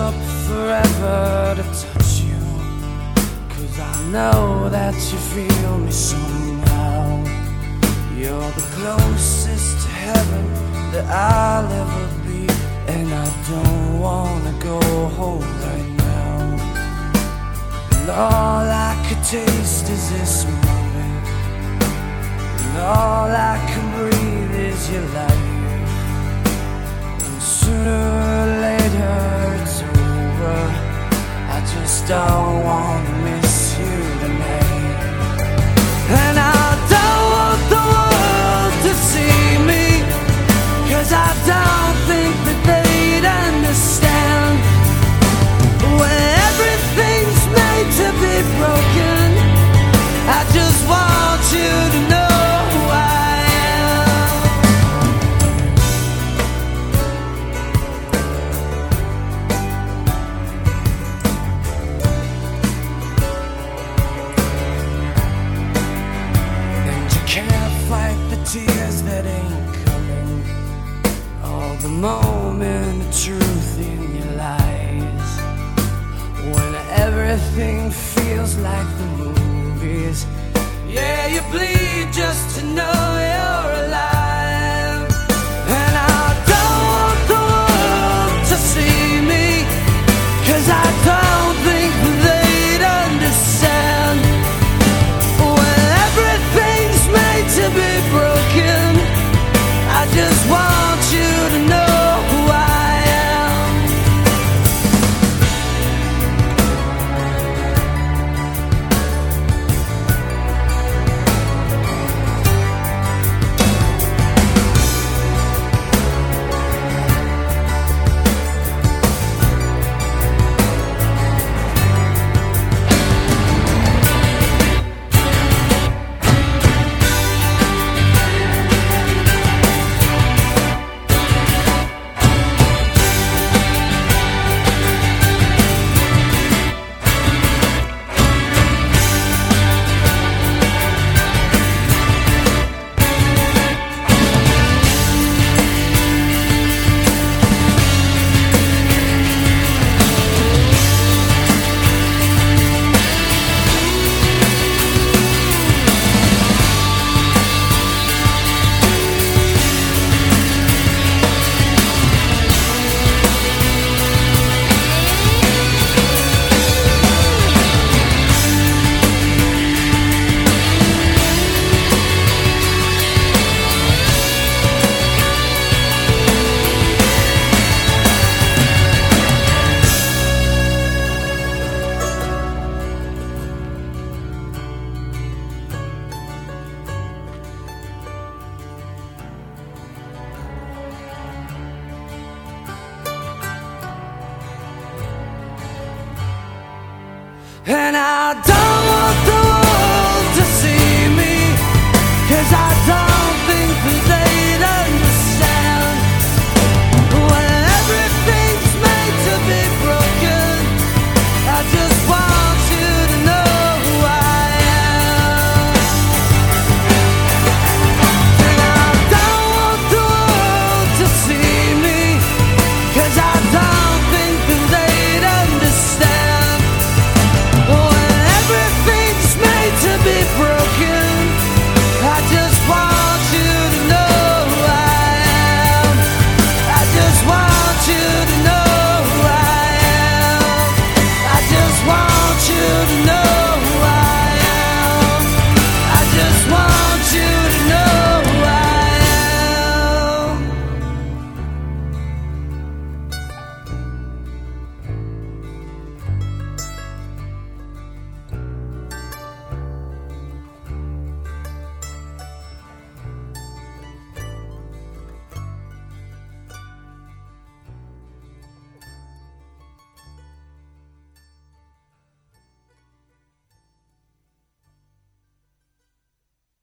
up forever to touch you. Cause I know that you feel me somehow. You're the closest to heaven that I'll ever be. And I don't wanna go home right now. And all I could taste is this moment. And all I don't wanna miss tears that ain't coming. All the moment of truth in your lies. When everything feels like the movies. Yeah, you bleed just to know you're alive. And I don't